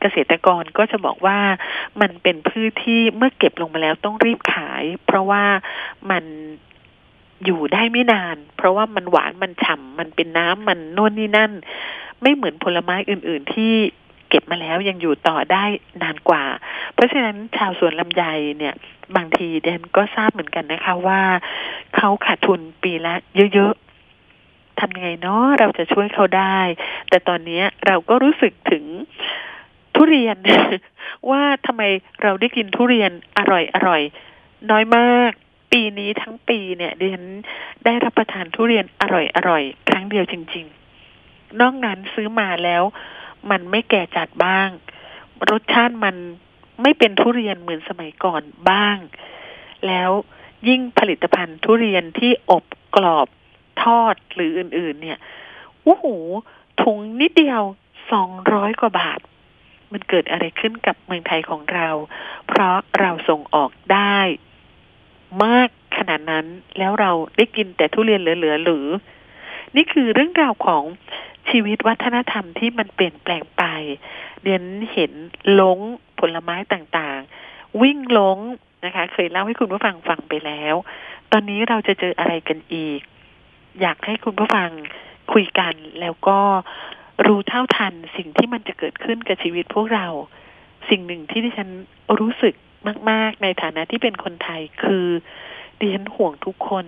S5: เกษตรกรก็จะบอกว่ามันเป็นพืชที่เมื่อเก็บลงมาแล้วต้องรีบขาย เพราะว่ามันอยู่ได้ไม่นาน เพราะว่ามันหวานมันฉ่ำมันเป็นน้ำมันโน่นนี่นั่น ไม่เหมือนผลไม้อื่น ๆ ที่เก็บมาแล้วยังอยู่ต่อได้นานกว่า เพราะฉะนั้นชาวสวนลำไยเนี่ย บางทีเดนก็ทราบเหมือนกันนะคะว่าเขาขาดทุนปีละเยอะๆ ทำยังไงเนาะเราจะช่วยเขาได้ แต่ตอนนี้เราก็รู้สึกถึงทุเรียน ว่าทำไมเราได้กินทุเรียนอร่อยอร่อยน้อยมาก ปีนี้ทั้งปีเนี่ยเดนได้รับประทานทุเรียนอร่อยอร่อยครั้งเดียวจริง ๆ นอกนั้นซื้อมาแล้ว มันไม่แก่จัดบ้าง รสชาติมันไม่เป็นทุเรียนเหมือนสมัยก่อนบ้าง แล้วยิ่งผลิตภัณฑ์ทุเรียนที่อบกรอบ ทอดหรืออื่น ๆ เนี่ยโอ้โหถุงนิดเดียวสองร้อยกว่าบาท มันเกิดอะไรขึ้นกับเมืองไทยของเรา เพราะเราส่งออกได้ มากขนาดนั้นแล้วเราได้กินแต่ทุเรียนเหลือๆหรือ นี่คือเรื่องราวของชีวิตวัฒนธรรมที่มันเปลี่ยนแปลงไปเรียนเห็นลงผลไม้ต่างๆ วิ่งลงนะคะ เคยเล่าให้คุณผู้ฟังฟังไปแล้ว ตอนนี้เราจะเจออะไรกันอีก อยากให้คุณผู้ฟังคุยกัน แล้วก็รู้เท่าทันสิ่งที่มันจะเกิดขึ้นกับชีวิตพวกเรา สิ่งหนึ่งที่ดิฉันรู้สึกมาก ๆ ในฐานะที่เป็นคนไทยคือดิฉันห่วงทุกคน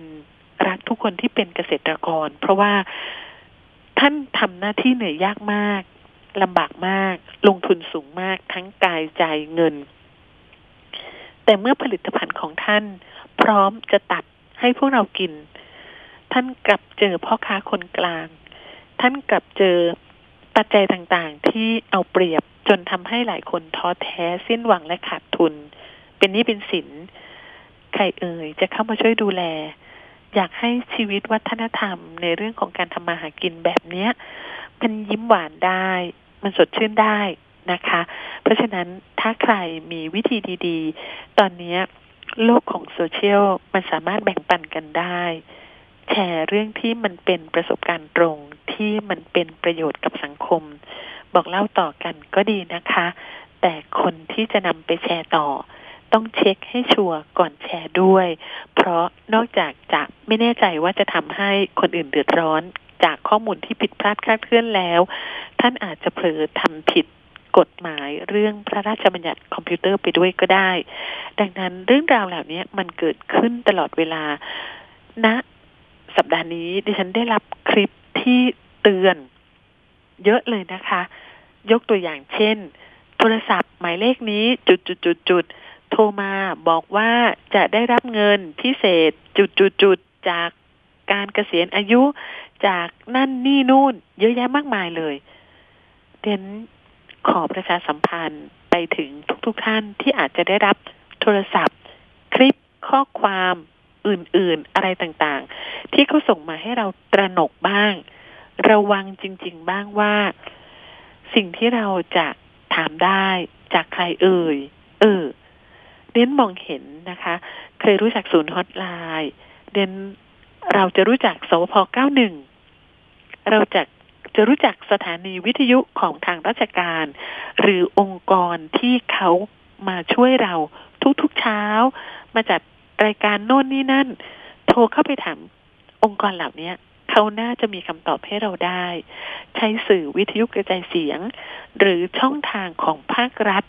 S5: รักทุกคนที่เป็นเกษตรกร เพราะว่าท่านทำหน้าที่เหนื่อยยากมากลำบากมาก ลงทุนสูงมาก ทั้งกายใจเงิน แต่เมื่อผลิตภัณฑ์ของท่าน พร้อมจะตัดให้พวกเรากิน ท่านกลับเจอพ่อค้าคนกลาง ท่านกลับเจอปัจจัยต่างๆ ที่เอาเปรียบจนทำให้หลายคนท้อแท้สิ้นหวังและขาดทุน เป็นหนี้เป็นสิน ใครเอ่ยจะเข้ามาช่วยดูแล อยากให้ชีวิตวัฒนธรรมในเรื่องของการทำมาหากินแบบเนี้ยมันยิ้มหวานได้ มันสดชื่นได้นะคะ เพราะฉะนั้นถ้าใครมีวิธีดี ๆ ตอนนี้โลกของโซเชียลมันสามารถแบ่งปันกันได้ แชร์เรื่องที่มันเป็นประสบการณ์ตรงที่มันเป็นประโยชน์กับสังคม บอกเล่าต่อกันก็ดีนะคะ แต่คนที่จะนำไปแชร์ต่อ ต้องเช็คให้ชัวร์ก่อนแชร์ด้วย เพราะนอกจากจะไม่แน่ใจว่าจะทำให้คนอื่นเดือดร้อน จากข้อมูลที่ผิดพลาดคลาดเคลื่อนแล้ว ท่านอาจจะเผลอทำผิดกฎหมายเรื่องพระราชบัญญัติคอมพิวเตอร์ไปด้วยก็ได้ ดังนั้นเรื่องราวเหล่านี้มันเกิดขึ้นตลอดเวลาณนะ สัปดาห์นี้ดิฉันได้รับคลิปที่เตือน เยอะเลยนะคะ ยกตัวอย่างเช่น โทรศัพท์หมายเลขนี้จุดจุดจุดจุดโทรมาบอกว่าจะได้รับเงินพิเศษจุดจุดจุดจากการเกษียณอายุจากนั่นนี่นู่น เยอะแยะมากมายเลยเดนขอประชาสัมพันธ์ไปถึงทุกๆทท่านที่อาจจะได้รับโทรศัพท์ คลิปข้อความ อื่นๆ อะไรต่างๆ ที่เขาส่งมาให้เราตระหนกบ้าง ระวังจริง ๆ บ้างว่า สิ่งที่เราจะถามได้จากใครเอ่ย เออเน้นมองเห็นนะคะ เคยรู้จักศูนย์ฮอตไลน์เน้นเราจะรู้จักสวพ 91 เราจะจะรู้จักสถานีวิทยุของทางราชการ หรือองค์กรที่เขามาช่วยเราทุกๆเช้า มาจัด รายการโน่นนี่นั่น โทรเข้าไปถามองค์กรเหล่านี้เขาน่าจะมีคำตอบให้เราได้ ใช้สื่อวิทยุกระจายเสียง หรือช่องทางของภาครัฐ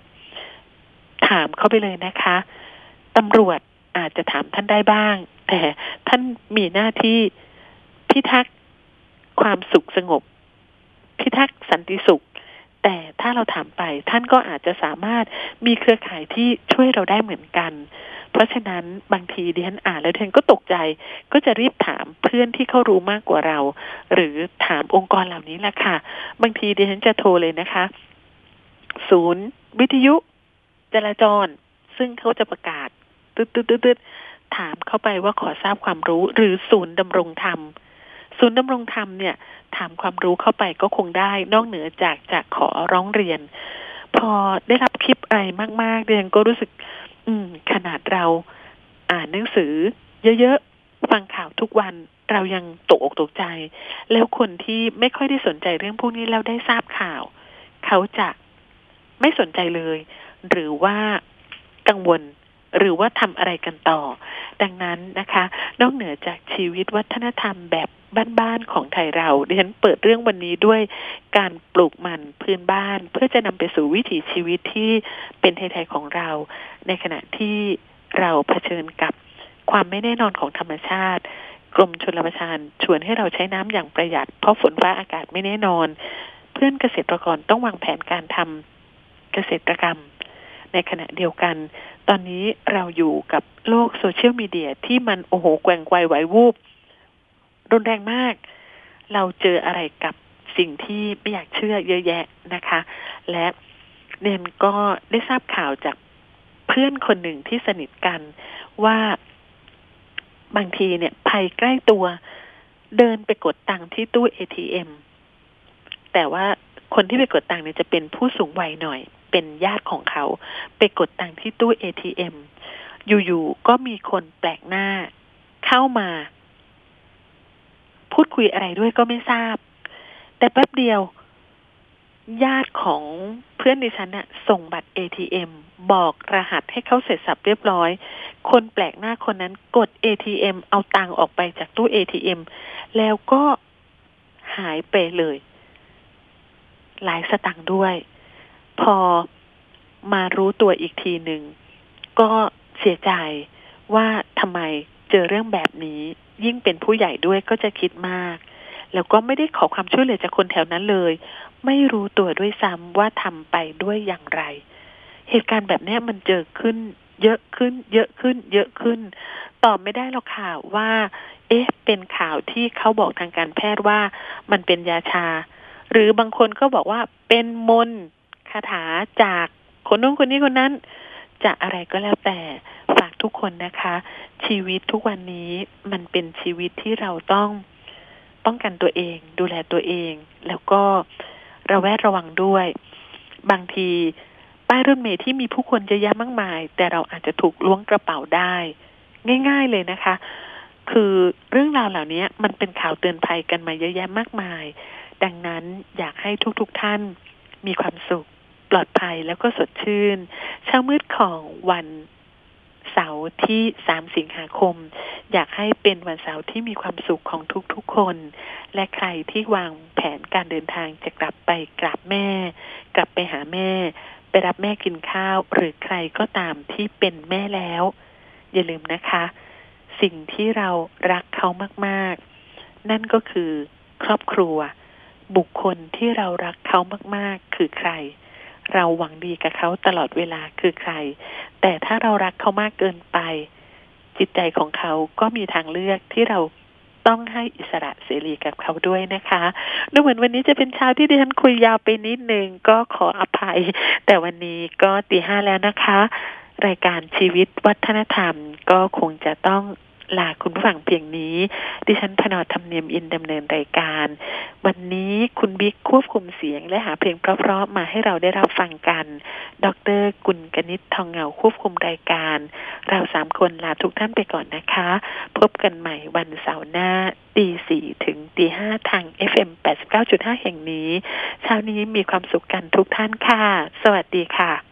S5: ถามเขาไปเลยนะคะตำรวจอาจจะถามท่านได้บ้าง แต่ท่านมีหน้าที่พิทักษ์ความสุขสงบ พิทักษ์สันติสุข แต่ถ้าเราถามไปท่านก็อาจจะสามารถมีเครือข่ายที่ช่วยเราได้เหมือนกัน เพราะฉะนั้นบางทีดิฉันอ่านแล้วดิฉันก็ตกใจ ก็จะรีบถามเพื่อนที่เขารู้มากกว่าเรา หรือถามองค์กรเหล่านี้แหละค่ะ บางทีดิฉันจะโทรเลยนะคะ ศูนย์ วิทยุจราจร ซึ่งเขาจะประกาศตึ๊ดตึ๊ดตึ๊ดตึ๊ดถามเข้าไปว่าขอทราบความรู้ หรือศูนย์ดำรงธรรมศูนย์ดำรงธรรมเนี่ย ถามความรู้เข้าไปก็คงได้ นอกเหนือจากจะขอร้องเรียน พอได้รับคลิปอะไรมากๆเรียนก็รู้สึก อืม ขนาดเราอ่านหนังสือ เยอะๆฟังข่าวทุกวันเรายังตกอกตกใจ แล้วคนที่ไม่ค่อยได้สนใจเรื่องพวกนี้แล้วได้ทราบข่าว เขาจะไม่สนใจเลย หรือว่ากังวล หรือว่าทำอะไรกันต่อ ดังนั้นนะคะ นอกเหนือจากชีวิตวัฒนธรรมแบบบ้านๆของไทยเราดิฉันเปิดเรื่องวันนี้ด้วยการปลูกมันพื้นบ้าน เพื่อจะนำไปสู่วิถีชีวิตที่เป็นไทยๆของเรา ในขณะที่เราเผชิญกับความไม่แน่นอนของธรรมชาติกรมชลประทานชวนให้เราใช้น้ำอย่างประหยัด เพราะฝนฟ้าอากาศไม่แน่นอน เพื่อนเกษตรกรต้องวางแผนการทำเกษตรกรรม ในขณะเดียวกัน ตอนนี้เราอยู่กับโลกโซเชียลมีเดียที่มันโอ้โหแกว่งไกวไหววูบรุนแรงมาก เราเจออะไรกับสิ่งที่ไม่อยากเชื่อเยอะแยะนะคะ และเนนก็ได้ทราบข่าวจากเพื่อนคนหนึ่งที่สนิทกันว่าบางทีเนี่ยภัยใกล้ตัวเดินไปกดตังค์ที่ตู้ ATM แต่ว่าคนที่ไปกดตังค์เนี่ยจะเป็นผู้สูงวัยหน่อย เป็นญาติของเขา ไปกดตังค์ที่ตู้ ATM อยู่ๆก็มีคนแปลกหน้า เข้ามา พูดคุยอะไรด้วยก็ไม่ทราบ แต่แป๊บเดียว ญาติของเพื่อนดิฉันน่ะ ส่งบัตร ATM บอกรหัสให้เขาเสร็จสับเรียบร้อย คนแปลกหน้าคนนั้นกด ATM เอาตังออกไปจากตู้ ATM แล้วก็หายไปเลย หลายสตังค์ด้วย พอมารู้ตัวอีกทีหนึ่งก็เสียใจว่าทำไมเจอเรื่องแบบนี้ ยิ่งเป็นผู้ใหญ่ด้วยก็จะคิดมาก แล้วก็ไม่ได้ขอความช่วยเหลือจากคนแถวนั้นเลย ไม่รู้ตัวด้วยซ้ำว่าทำไปด้วยอย่างไร เหตุการณ์แบบนี้มันเจอขึ้น เยอะขึ้น เยอะขึ้น เยอะขึ้น ตอบไม่ได้หรอกค่ะว่า เอ๊ะ เป็นข่าวที่เขาบอกทางการแพทย์ว่ามันเป็นยาชา หรือบางคนก็บอกว่าเป็นมน คาถาจากคนนู้นคนนี้คนนั้น จะอะไรก็แล้วแต่ฝากทุกคนนะคะ ชีวิตทุกวันนี้มันเป็นชีวิตที่เราต้องป้องกันตัวเอง ดูแลตัวเอง แล้วก็ระแวดระวังด้วย บางทีป้ายรถเมล์ที่มีผู้คนเยอะแยะมากมาย แต่เราอาจจะถูกล้วงกระเป๋าได้ ง่าย ๆเลยนะคะ คือเรื่องราวเหล่านี้มันเป็นข่าวเตือนภัยกันมาเยอะแยะมากมาย ดังนั้นอยากให้ทุกๆทท่านมีความสุข ปลอดภัยแล้วก็สดชื่น เช้ามืดของวันเสาร์ที่ 3 สิงหาคม อยากให้เป็นวันเสาร์ที่มีความสุขของทุกๆคน และใครที่วางแผนการเดินทางจะกลับไปกราบแม่ กลับไปหาแม่ ไปรับแม่กินข้าว หรือใครก็ตามที่เป็นแม่แล้ว อย่าลืมนะคะ สิ่งที่เรารักเขามากๆ นั่นก็คือครอบครัว บุคคลที่เรารักเขามากๆ คือใคร เราหวังดีกับเขาตลอดเวลาคือใคร แต่ถ้าเรารักเขามากเกินไป จิตใจของเขาก็มีทางเลือกที่เราต้องให้อิสระเสรีกับเขาด้วยนะคะดูเหมือนวันนี้จะเป็นเช้าที่ดิฉันคุยยาวไปนิดนึงก็ขออภัย แต่วันนี้ก็ตีห้าแล้วนะคะ รายการชีวิตวัฒนธรรมก็คงจะต้อง ลาคุณผู้ฟังเพียงนี้ ดิฉันพนอธรรมเนียมอินดำเนินรายการ วันนี้คุณบิ๊กควบคุมเสียงและหาเพลงเพราะๆมาให้เราได้รับฟังกัน ดรกุลกนิษฐ์ทองเงาควบคุมรายการ เราสามคนลาทุกท่านไปก่อนนะคะ พบกันใหม่วันเสาร์หน้าตีสี่ถึงตีห้าทาง FM 89.5 แห่งนี้ เช้านี้มีความสุขกันทุกท่านค่ะ สวัสดีค่ะ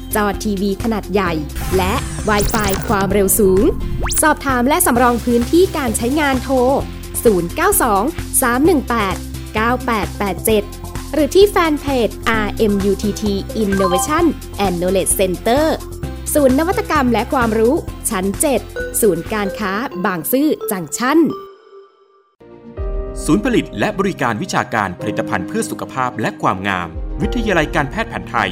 S2: จอทีวีขนาดใหญ่ และ w i ไฟความเร็วสูง สอบถามและสำรองพื้นที่การใช้งานโทร 092 318 9887 หรือที่แฟนเพจ RMUTT Innovation and Knowledge Center ศูนย์นวัตกรรมและความรู้ชั้น 7 ศูนย์การค้าบางซื่อจังชั้น
S1: ศูนย์ผลิตและบริการวิชาการผลิตภัณฑ์เพื่อสุขภาพและความงาม วิทยาลัยการแพทย์แผนไทย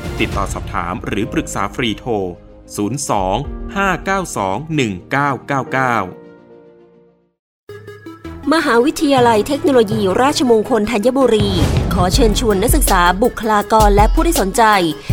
S1: ติดต่อสอบถามหรือปรึกษาฟรีโทร 02 592 1999
S3: มหาวิทยาลัยเทคโนโลยีราชมงคลธัญบุรี ขอเชิญชวนนักศึกษาบุคลากรและผู้ที่สนใจ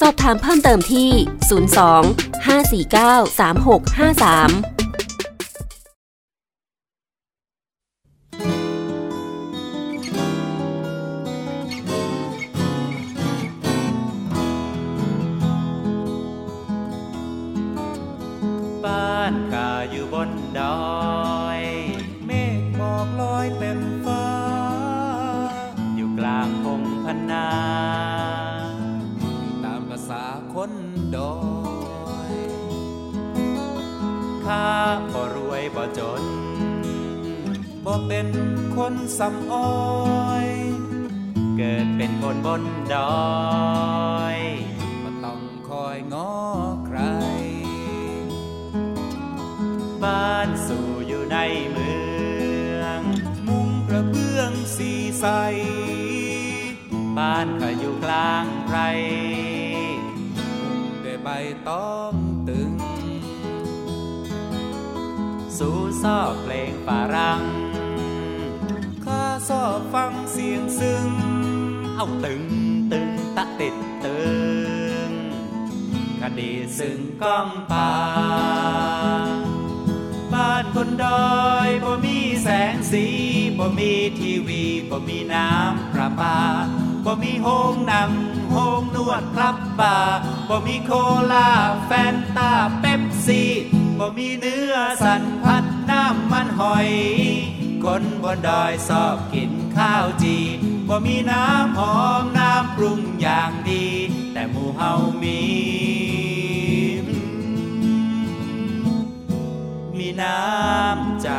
S3: สอบถามเพิ่มเติมที่ 02 549 3653
S7: เป็นคนสำอ้อย
S8: เกิดเป็นคนบนดอย
S7: บ่ต้องคอยง้อใคร
S8: บ้านสู่อยู่ในเมือง
S7: มุงกระเบื้องสีใส
S8: บ้านก็อยู่กลางไพร
S7: ด้วยใบตองตึง
S8: สู่ซอกเพลงฝรั่ง
S7: ข้าชอบฟังเสียงซึ้ง
S8: เอาตึงตึงตะติดตึงคดีซึ่งก้องป่า บ้านคนดอยบ่มีแสงสีบ่มีทีวีบ่มีน้ำประปาบ่มีโฮงหนังโฮงนวดครับบาร์บ่มีโคลาแฟนตาเป๊ปซี่บ่มีเนื้อสันพัดน้ำมันหอย คนบนดอยสอบกินข้าวจีบ่มีน้ำหอมน้ำปรุงอย่างดี แต่หมู่เฮามี มีน้ำใจ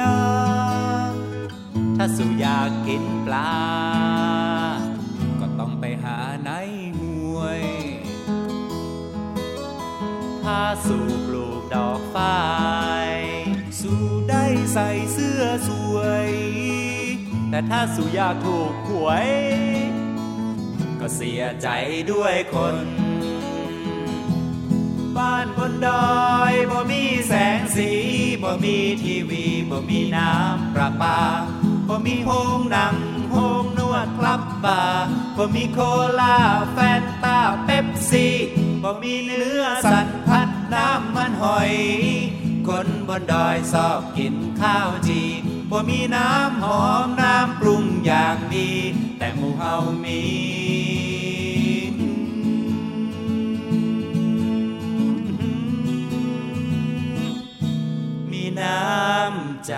S7: นา
S8: ถ้าสู่อยากกินปลา
S7: ก็ต้องไปหาในห้วย
S8: ถ้าสู่ปลูกดอกฝ้าย
S7: สู่ได้ใส่เสื้อสวย
S8: แต่ถ้าสู่อยากถูกหวย ก็เสียใจด้วยคน บ้านบนดอยบ่มีแสงสีบ่มีทีวีบ่มีน้ำประปาบ่มีโฮงหนังโฮงนวดคลับบาร์บ่มีโคลาแฟนตาเป๊ปซี่บ่มีเนื้อสันพัดน้ำมันหอย คนบนดอยชอบกินข้าวจีบ่มีน้ำหอมน้ำปรุงอย่างดี แต่หมู่เฮามีมี น้ำใจ